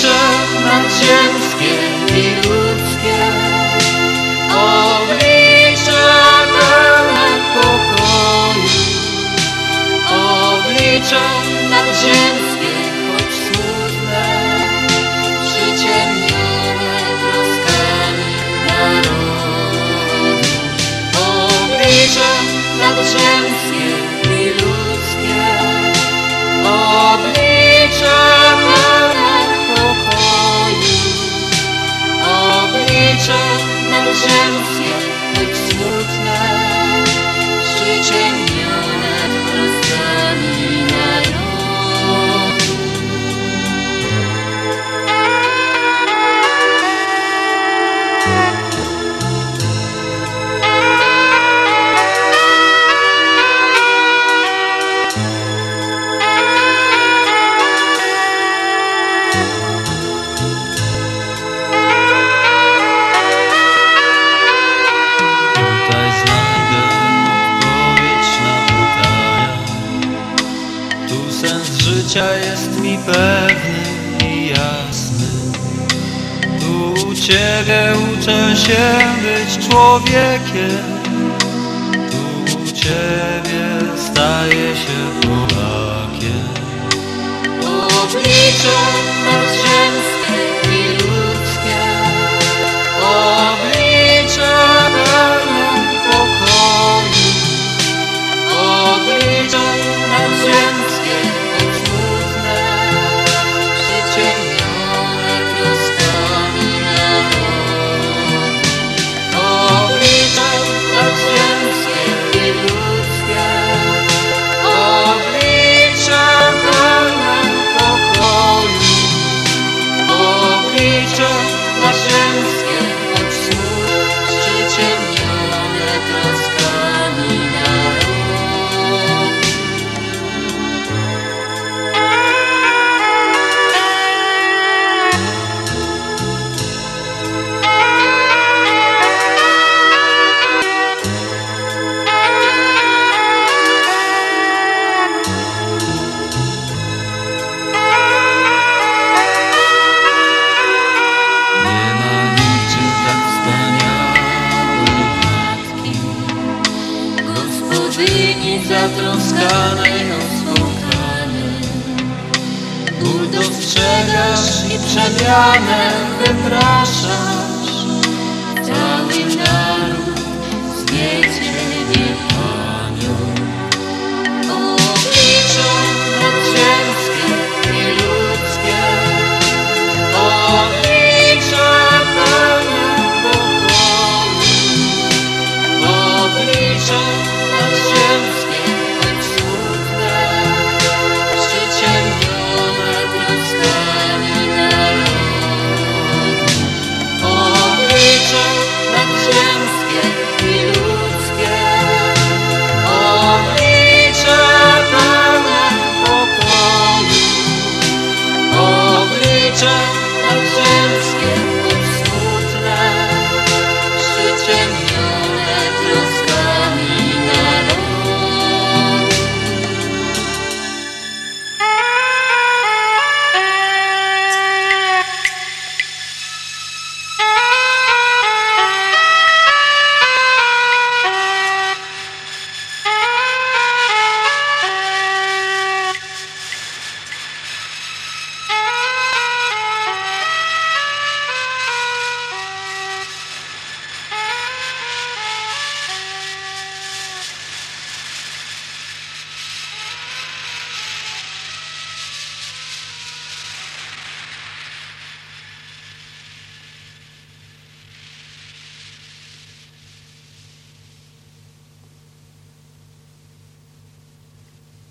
Oblicze nadziemskie. show. Tu sens życia jest mi pewny i jasny. Tu u Ciebie uczę się być człowiekiem. Tu u Ciebie staję się Polakiem. zatroskanej rozpłukany Ból dostrzegasz i przemianę wypraszasz. picture